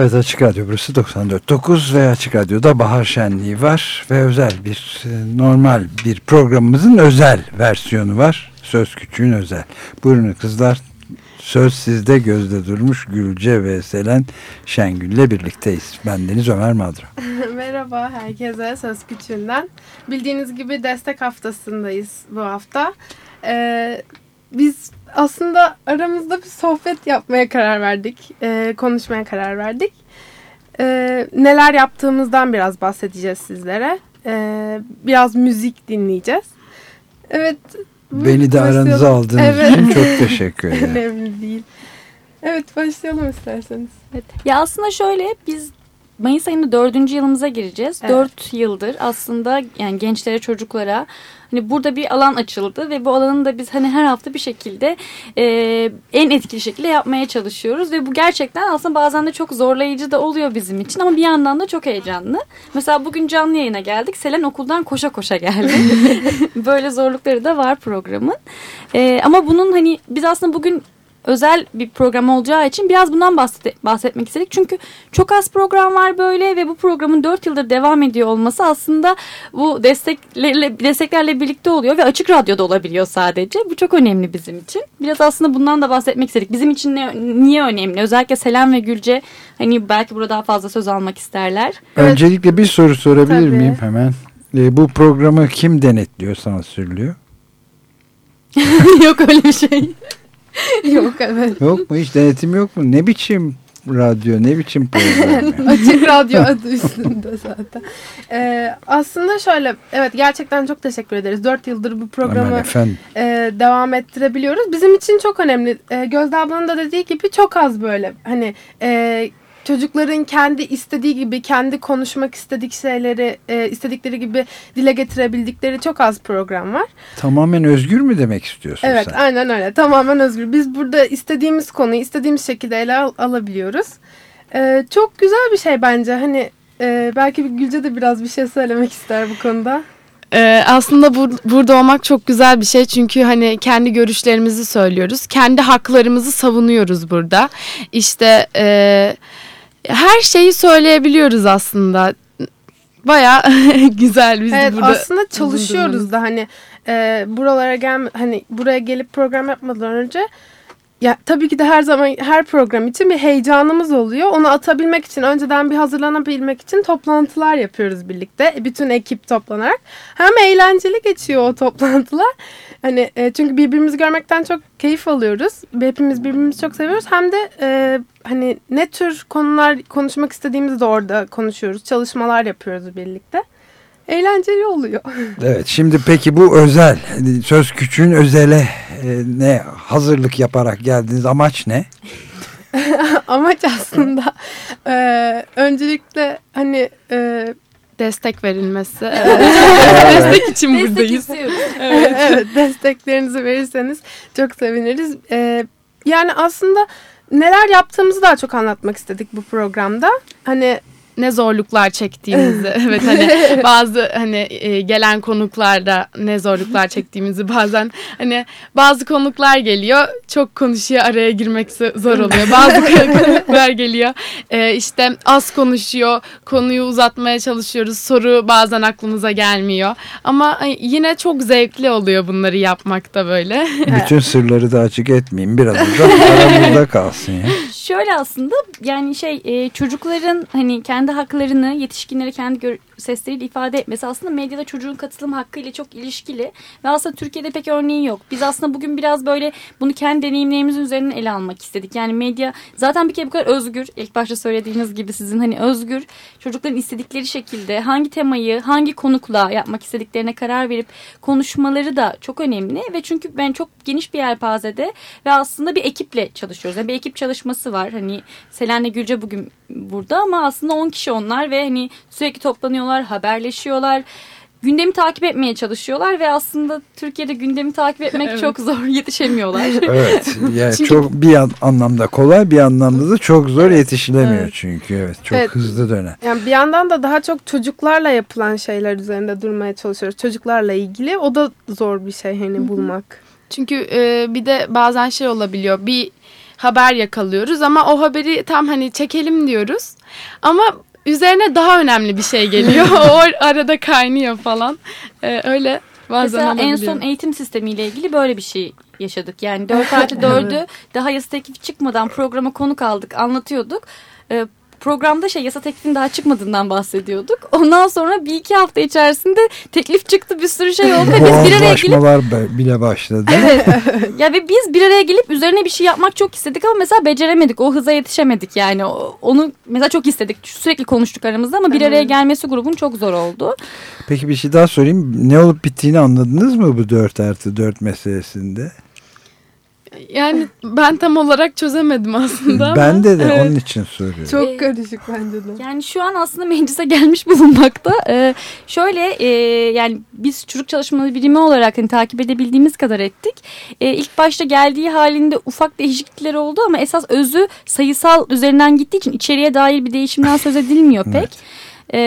Evet Açık Radyo burası 94.9 ve Açık Radyo'da Bahar Şenliği var ve özel bir e, normal bir programımızın özel versiyonu var. Söz Küçüğün özel. Buyurun kızlar söz sizde gözde durmuş Gülce ve Selen Şengül'le birlikteyiz. Ben Deniz Ömer Madra. Merhaba herkese Söz Küçüğünden. Bildiğiniz gibi destek haftasındayız bu hafta. Ee, biz aslında aramızda bir sohbet yapmaya karar verdik. E, konuşmaya karar verdik. E, neler yaptığımızdan biraz bahsedeceğiz sizlere. E, biraz müzik dinleyeceğiz. Evet. Beni de aranıza aldığınız evet. için çok teşekkür ederim. Önemli değil. Evet başlayalım isterseniz. Evet. Ya aslında şöyle biz Mayıs ayında dördüncü yılımıza gireceğiz. Evet. Dört yıldır aslında yani gençlere, çocuklara hani burada bir alan açıldı ve bu alanı da biz hani her hafta bir şekilde e, en etkili şekilde yapmaya çalışıyoruz ve bu gerçekten aslında bazen de çok zorlayıcı da oluyor bizim için ama bir yandan da çok heyecanlı. Mesela bugün canlı yayına geldik. Selen okuldan koşa koşa geldi. Böyle zorlukları da var programın. E, ama bunun hani biz aslında bugün özel bir program olacağı için biraz bundan bahset bahsetmek istedik. Çünkü çok az program var böyle ve bu programın 4 yıldır devam ediyor olması aslında bu desteklerle, desteklerle birlikte oluyor ve açık radyoda olabiliyor sadece. Bu çok önemli bizim için. Biraz aslında bundan da bahsetmek istedik. Bizim için ne, niye önemli? Özellikle Selam ve Gülce hani belki burada daha fazla söz almak isterler. Öncelikle bir soru sorabilir Tabii. miyim hemen? E, bu programı kim denetliyor, sansürlüyor? Yok öyle bir şey. yok evet. Yok mu hiç denetim yok mu? Ne biçim radyo ne biçim program? Açık radyo adı üstünde zaten. Ee, aslında şöyle evet gerçekten çok teşekkür ederiz. Dört yıldır bu programı e, devam ettirebiliyoruz. Bizim için çok önemli. E, Gözde ablanın da dediği gibi çok az böyle hani e, çocukların kendi istediği gibi, kendi konuşmak istedik şeyleri, e, istedikleri gibi dile getirebildikleri çok az program var. Tamamen özgür mü demek istiyorsun evet, sen? Evet, aynen öyle. Tamamen özgür. Biz burada istediğimiz konuyu istediğimiz şekilde ele al alabiliyoruz. E, çok güzel bir şey bence. Hani e, belki Gülce de biraz bir şey söylemek ister bu konuda. Ee, aslında bur burada olmak çok güzel bir şey çünkü hani kendi görüşlerimizi söylüyoruz. Kendi haklarımızı savunuyoruz burada. İşte... E her şeyi söyleyebiliyoruz aslında. Baya güzel biz evet, burada. Aslında çalışıyoruz da hani e, buralara gel hani buraya gelip program yapmadan önce ya tabii ki de her zaman her program için bir heyecanımız oluyor. Onu atabilmek için önceden bir hazırlanabilmek için toplantılar yapıyoruz birlikte. Bütün ekip toplanarak. Hem eğlenceli geçiyor o toplantılar. Hani e, çünkü birbirimizi görmekten çok keyif alıyoruz. Hepimiz birbirimizi çok seviyoruz. Hem de e, hani ne tür konular konuşmak istediğimizi de orada konuşuyoruz. Çalışmalar yapıyoruz birlikte eğlenceli oluyor. Evet şimdi peki bu özel söz küçüğün özele e, ne hazırlık yaparak geldiniz amaç ne? amaç aslında e, öncelikle hani e, destek verilmesi. Evet. destek için destek buradayız. evet. evet desteklerinizi verirseniz çok seviniriz. E, yani aslında neler yaptığımızı daha çok anlatmak istedik bu programda. Hani ne zorluklar çektiğimizi evet hani bazı hani e, gelen konuklarda ne zorluklar çektiğimizi bazen hani bazı konuklar geliyor çok konuşuyor araya girmek zor oluyor bazı konuklar geliyor e, işte az konuşuyor konuyu uzatmaya çalışıyoruz soru bazen aklımıza gelmiyor ama yine çok zevkli oluyor bunları yapmakta böyle. Bütün sırları da açık etmeyeyim biraz da aramızda kalsın ya. Şöyle aslında yani şey e, çocukların hani kendi haklarını yetişkinlere kendi sesleriyle ifade etmesi aslında medyada çocuğun katılım hakkı ile çok ilişkili ve aslında Türkiye'de pek örneği yok. Biz aslında bugün biraz böyle bunu kendi deneyimlerimizin üzerinden ele almak istedik. Yani medya zaten bir kere bu kadar özgür. İlk başta söylediğiniz gibi sizin hani özgür çocukların istedikleri şekilde hangi temayı hangi konukla yapmak istediklerine karar verip konuşmaları da çok önemli ve çünkü ben çok geniş bir yelpazede ve aslında bir ekiple çalışıyoruz. Yani bir ekip çalışması var. Hani Selen'le Gülce bugün burada ama aslında 10 kişi onlar ve hani sürekli toplanıyorlar, haberleşiyorlar. gündemi takip etmeye çalışıyorlar ve aslında Türkiye'de gündemi takip etmek Evet. çok zor yetişemiyorlar. Evet. Yani Çünkü- çok bir an- anlamda kolay bir anlamda da çok zor yetişilemiyor Evet. çünkü evet çok Evet. hızlı dönen. Yani bir yandan da daha çok çocuklarla yapılan şeyler üzerinde durmaya çalışıyoruz. Çocuklarla ilgili o da zor bir şey hani bulmak. Çünkü e, bir de bazen şey olabiliyor. Bir haber yakalıyoruz ama o haberi tam hani çekelim diyoruz. Ama üzerine daha önemli bir şey geliyor. o arada kaynıyor falan. E, öyle bazen Mesela en son eğitim sistemiyle ilgili böyle bir şey yaşadık. Yani 4 artı 4'ü daha yasa teklifi çıkmadan programa konuk aldık, anlatıyorduk. Ee, programda şey yasa teklifin daha çıkmadığından bahsediyorduk. Ondan sonra bir iki hafta içerisinde teklif çıktı bir sürü şey oldu. ve biz bir araya gelip bile başladı. Evet. ya ve biz bir araya gelip üzerine bir şey yapmak çok istedik ama mesela beceremedik. O hıza yetişemedik yani. Onu mesela çok istedik. Sürekli konuştuk aramızda ama bir araya gelmesi grubun çok zor oldu. Peki bir şey daha sorayım. Ne olup bittiğini anladınız mı bu 4 artı 4 meselesinde? Yani ben tam olarak çözemedim aslında. ama- Ben de de Evet. onun için soruyorum. Çok Ee, karışık bence de. Yani şu an aslında meclise gelmiş bulunmakta. Ee, şöyle e, yani biz çocuk çalışmaları birimi olarak hani, takip edebildiğimiz kadar ettik. Ee, ilk başta geldiği halinde ufak değişiklikler oldu ama esas özü sayısal üzerinden gittiği için içeriye dair bir değişimden söz edilmiyor pek. Ee,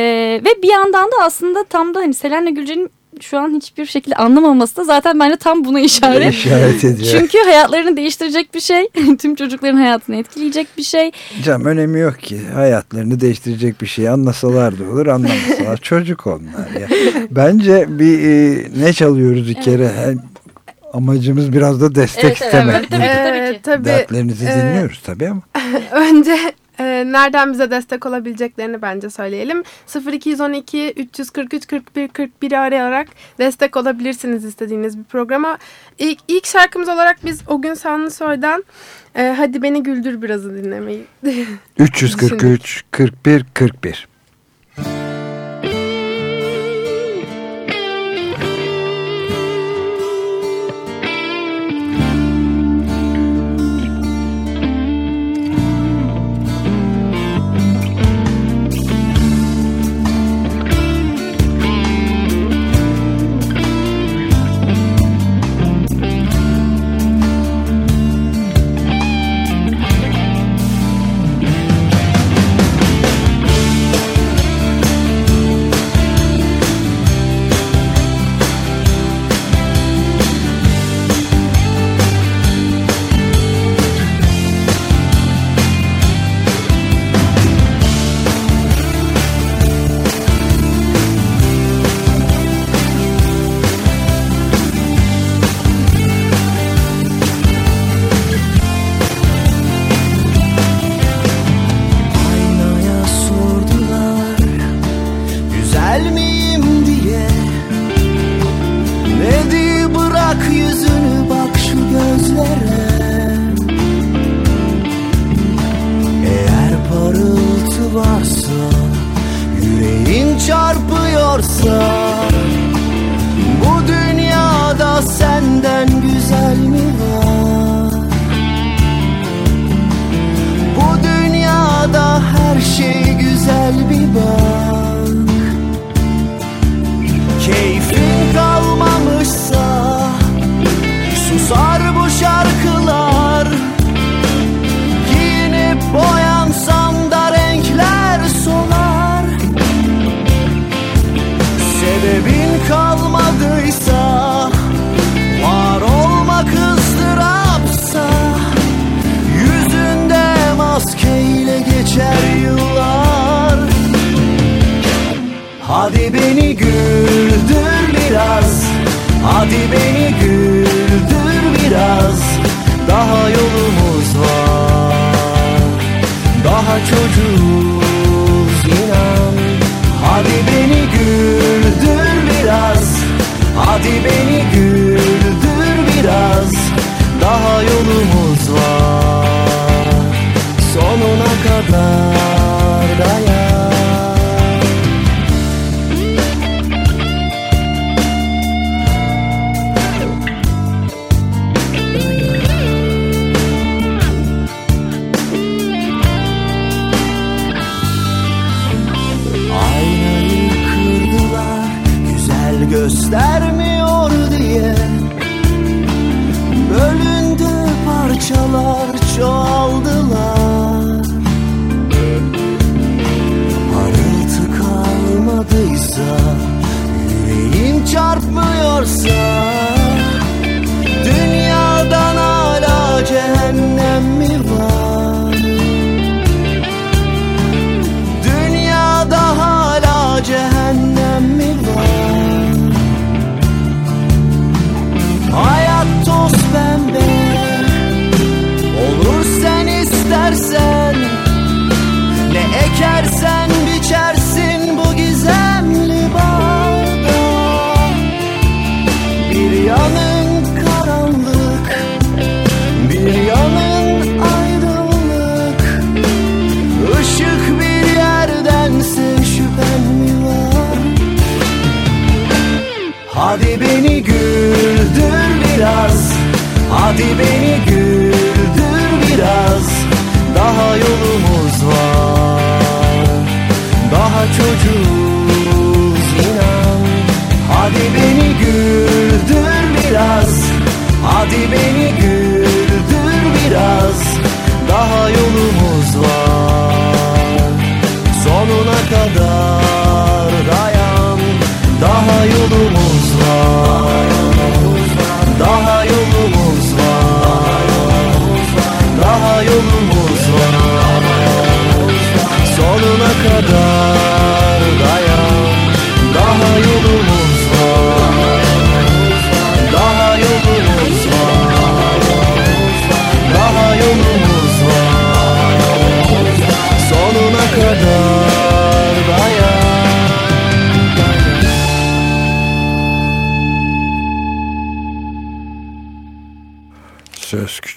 ve bir yandan da aslında tam da hani Selen'le Gülce'nin şu an hiçbir şekilde anlamaması da zaten bence tam buna işaret. İşaret ediyor. Çünkü hayatlarını değiştirecek bir şey. Tüm çocukların hayatını etkileyecek bir şey. Canım önemi yok ki. Hayatlarını değiştirecek bir şey anlasalar da olur anlamasalar. Çocuk onlar ya. Bence bir e, ne çalıyoruz bir kere. Hem amacımız biraz da destek Evet, evet, istemek. evet, tabii tabii ki. tabii Dertlerinizi e, dinliyoruz tabii ama. Önce e, nereden bize destek olabileceklerini bence söyleyelim. 0212 343 41 41'i arayarak destek olabilirsiniz istediğiniz bir programa. İlk, ilk şarkımız olarak biz o gün Sanlısoy'dan e, Hadi Beni Güldür Biraz'ı dinlemeyi 343 41 41. güzel mi var? Daha çocuğuz inan Hadi beni güldür biraz. Hadi beni güldür biraz. Daha yolumuz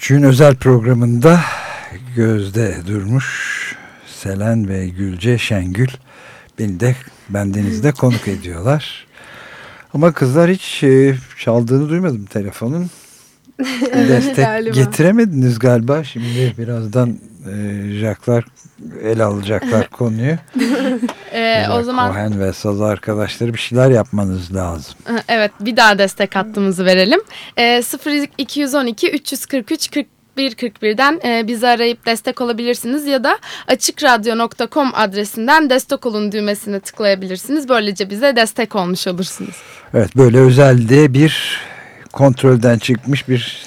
Küçüğün özel programında Gözde Durmuş, Selen ve Gülce Şengül beni de bendenizde konuk ediyorlar. Ama kızlar hiç e, çaldığını duymadım telefonun. Destek galiba. getiremediniz galiba. Şimdi birazdan e, Jacklar el alacaklar konuyu. Ee, o zaman Cohen ve saz arkadaşları bir şeyler yapmanız lazım. Hı, Evet bir daha destek hattımızı verelim. Ee, 0212 343 41 41'den e, bizi arayıp destek olabilirsiniz ya da açıkradyo.com adresinden destek olun düğmesine tıklayabilirsiniz. Böylece bize destek olmuş olursunuz. Evet böyle özelde bir kontrolden çıkmış bir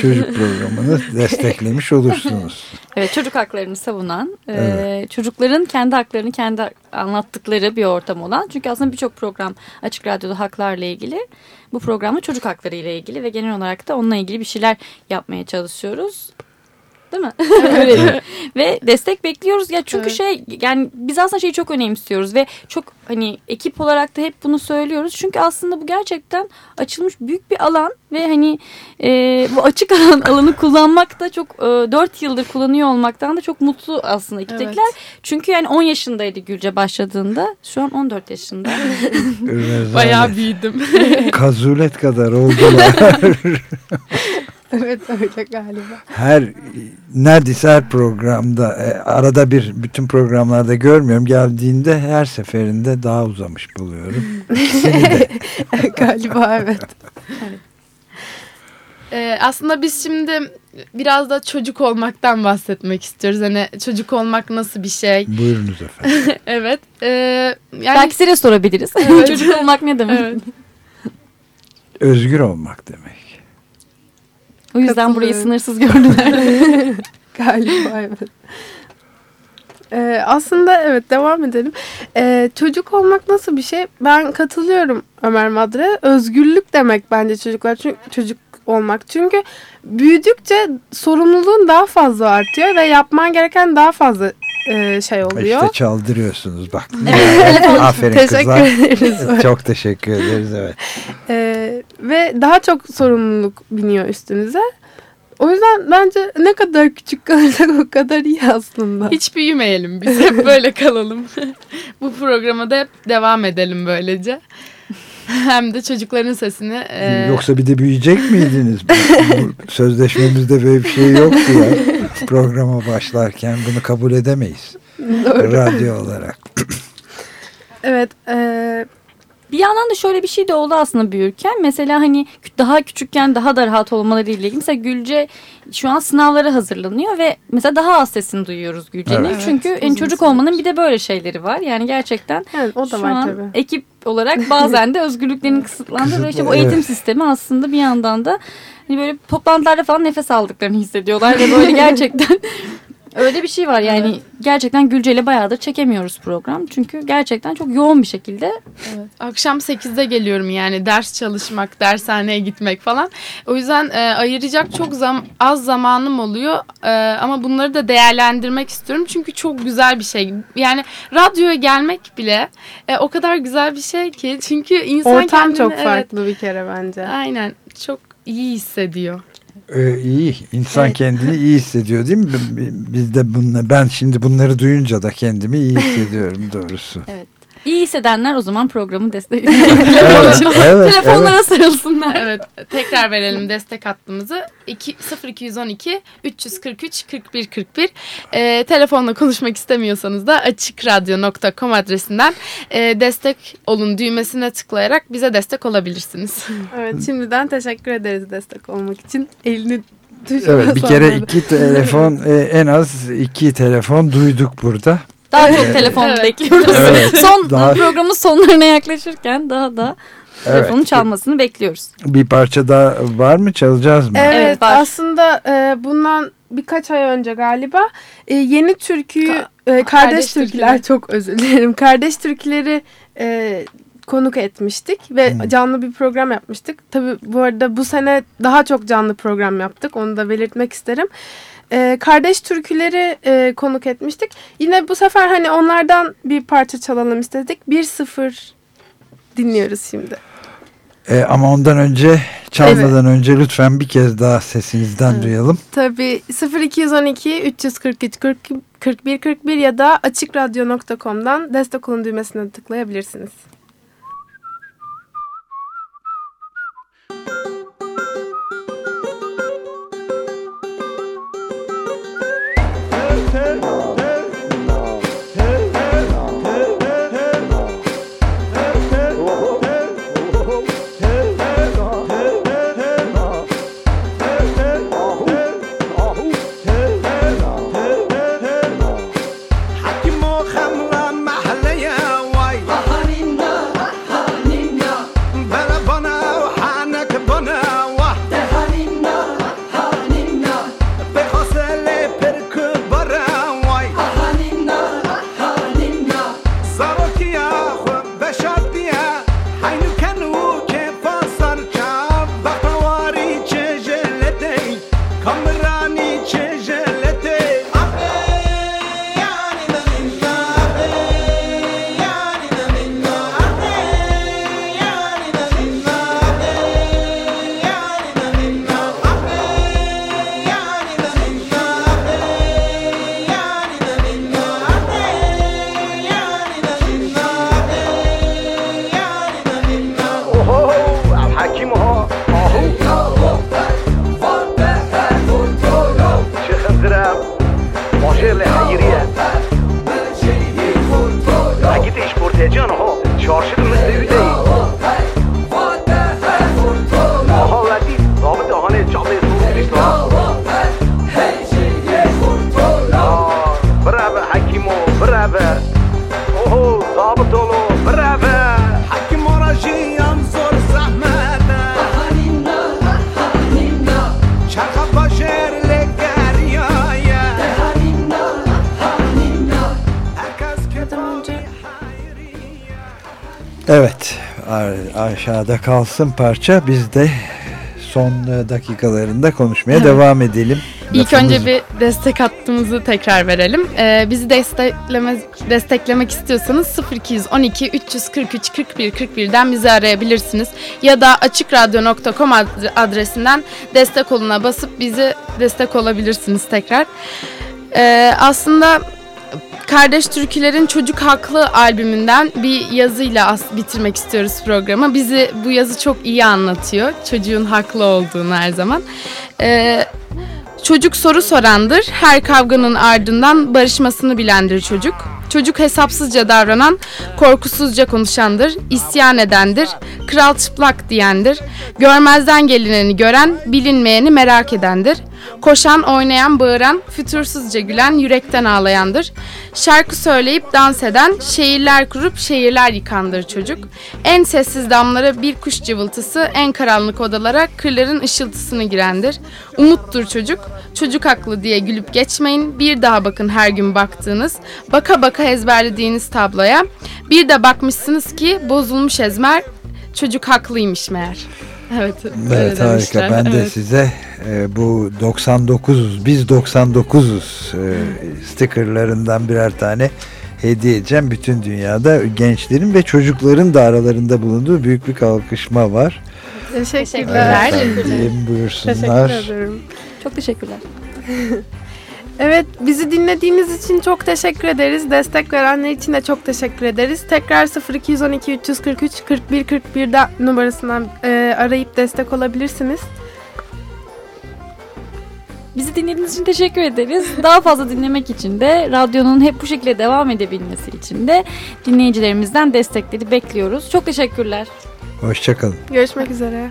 çocuk programını desteklemiş olursunuz. Evet çocuk haklarını savunan, e, çocukların kendi haklarını kendi anlattıkları bir ortam olan. Çünkü aslında birçok program Açık Radyo'da haklarla ilgili. Bu programda çocuk hakları ile ilgili ve genel olarak da onunla ilgili bir şeyler yapmaya çalışıyoruz. Değil mi? Öyle. ve destek bekliyoruz ya çünkü Evet. şey yani biz aslında şeyi çok önemsiyoruz ve çok hani ekip olarak da hep bunu söylüyoruz. Çünkü aslında bu gerçekten açılmış büyük bir alan ve hani e, bu açık alan alanı kullanmak da çok e, 4 yıldır kullanıyor olmaktan da çok mutlu aslında ekiptekiler. Çünkü yani 10 yaşındaydı Gülce başladığında. Şu an 14 yaşında. Bayağı büyüdüm. Kazulet kadar oldular. Evet öyle galiba. her neredeyse her programda e, arada bir bütün programlarda görmüyorum. Geldiğinde her seferinde daha uzamış buluyorum. Galiba evet. Ee, aslında biz şimdi biraz da çocuk olmaktan bahsetmek istiyoruz. Hani çocuk olmak nasıl bir şey? Buyurunuz efendim. Evet. Ee, yani Belki size sorabiliriz. Çocuk olmak ne demek? Evet. Özgür olmak demek. O yüzden burayı sınırsız gördüler. Galiba evet. Ee, aslında evet devam edelim. Ee, çocuk olmak nasıl bir şey? Ben katılıyorum Ömer Madre. Özgürlük demek bence çocuklar çünkü çocuk olmak. Çünkü büyüdükçe sorumluluğun daha fazla artıyor ve yapman gereken daha fazla e, şey oluyor. İşte çaldırıyorsunuz bak. Aferin Teşekkür kızlar. ederiz. Çok teşekkür ederiz evet. Ee, ve daha çok sorumluluk biniyor üstünüze. O yüzden bence ne kadar küçük kalırsak o kadar iyi aslında. Hiç büyümeyelim biz hep böyle kalalım. Bu programa da hep devam edelim böylece. Hem de çocukların sesini e, Yoksa bir de büyüyecek miydiniz? Sözleşmemizde böyle bir şey yoktu ya. Programa başlarken bunu kabul edemeyiz. Doğru. Radyo olarak. Evet. e, Bir yandan da şöyle bir şey de oldu aslında büyürken. Mesela hani daha küçükken daha da rahat olmaları ile ilgili. Mesela Gülce şu an sınavlara hazırlanıyor ve mesela daha az sesini duyuyoruz Gülce'nin. Evet. Çünkü en çocuk olmanın bir de böyle şeyleri var. Yani gerçekten Evet, o da şu var an tabii. ekip olarak bazen de özgürlüklerinin kısıtlandığı ve işte bu eğitim Evet. sistemi aslında bir yandan da hani böyle toplantılarda falan nefes aldıklarını hissediyorlar ve böyle gerçekten öyle bir şey var yani gerçekten Gülce ile bayağıdır çekemiyoruz program çünkü gerçekten çok yoğun bir şekilde Evet. Akşam 8'de geliyorum yani ders çalışmak, dershaneye gitmek falan. O yüzden e, ayıracak çok zam az zamanım oluyor. E, ama bunları da değerlendirmek istiyorum. Çünkü çok güzel bir şey. Yani radyoya gelmek bile e, o kadar güzel bir şey ki. Çünkü insan Ortam kendini, çok evet, farklı bir kere bence. aynen çok iyi hissediyor. Ee, iyi. İnsan Evet. kendini iyi hissediyor değil mi? Biz de bunla, ben şimdi bunları duyunca da kendimi iyi hissediyorum doğrusu. İyi hissedenler o zaman programı destek evet, evet, telefonlara sarılsınlar. Evet tekrar verelim destek hattımızı. 2, 0212 343 41 41. Ee, telefonla konuşmak istemiyorsanız da açıkradyo.com adresinden e, destek olun düğmesine tıklayarak bize destek olabilirsiniz. Evet şimdiden teşekkür ederiz destek olmak için. Elini Evet bir kere iki telefon e, en az iki telefon duyduk burada. Daha çok telefon Evet. bekliyoruz. Evet. Son Daha- programın sonlarına yaklaşırken daha da telefonun Evet. çalmasını bekliyoruz. Bir parça daha var mı çalacağız mı? Evet, Evet, var. aslında e, bundan birkaç ay önce galiba e, yeni türküyü Ka- e, kardeş, Kardeş türküler Türküler. çok özür dilerim. Kardeş türküleri e, konuk etmiştik ve Hmm. canlı bir program yapmıştık. Tabii bu arada bu sene daha çok canlı program yaptık. Onu da belirtmek isterim. E, kardeş türküleri e, konuk etmiştik. Yine bu sefer hani onlardan bir parça çalalım istedik. 1-0 dinliyoruz şimdi. E, ama ondan önce çalmadan önce lütfen bir kez daha sesinizden duyalım. Tabii 0212 343 40, 41 41 ya da açıkradyo.com'dan destek olun düğmesine tıklayabilirsiniz. Çarşının evi değil. Aşağıda kalsın parça biz de son e, dakikalarında konuşmaya devam edelim. İlk Lafımız- önce bir destek hattımızı tekrar verelim. Ee, bizi destekleme, desteklemek istiyorsanız 0212 343 41 41'den bizi arayabilirsiniz. Ya da açıkradyo.com adre- adresinden destek oluna basıp bizi destek olabilirsiniz tekrar. Ee, aslında Kardeş Türkülerin Çocuk Haklı albümünden bir yazıyla as- bitirmek istiyoruz programı. Bizi bu yazı çok iyi anlatıyor. Çocuğun haklı olduğunu her zaman. Ee, çocuk soru sorandır. Her kavganın ardından barışmasını bilendir çocuk. Çocuk hesapsızca davranan, korkusuzca konuşandır, isyan edendir, kral çıplak diyendir, görmezden gelineni gören, bilinmeyeni merak edendir, koşan, oynayan, bağıran, fütursuzca gülen, yürekten ağlayandır, şarkı söyleyip dans eden, şehirler kurup şehirler yıkandır çocuk, en sessiz damlara bir kuş cıvıltısı, en karanlık odalara kırların ışıltısını girendir, umuttur çocuk, çocuk haklı diye gülüp geçmeyin, bir daha bakın her gün baktığınız, baka baka ezberlediğiniz tabloya, bir de bakmışsınız ki bozulmuş ezmer, çocuk haklıymış meğer. Evet, Evet harika. demişler. Ben de Evet. size e, bu 99'uz, biz 99'uz e, stickerlarından birer tane hediye edeceğim. Bütün dünyada gençlerin ve çocukların da aralarında bulunduğu büyük bir kalkışma var. Teşekkürler. Efendim, buyursunlar. Teşekkür ederim. Çok teşekkürler. Evet, bizi dinlediğiniz için çok teşekkür ederiz. Destek verenler için de çok teşekkür ederiz. Tekrar 0212 343 41 41 de numarasından e, arayıp destek olabilirsiniz. Bizi dinlediğiniz için teşekkür ederiz. Daha fazla dinlemek için de radyonun hep bu şekilde devam edebilmesi için de dinleyicilerimizden destekleri bekliyoruz. Çok teşekkürler. Hoşçakalın. Görüşmek üzere.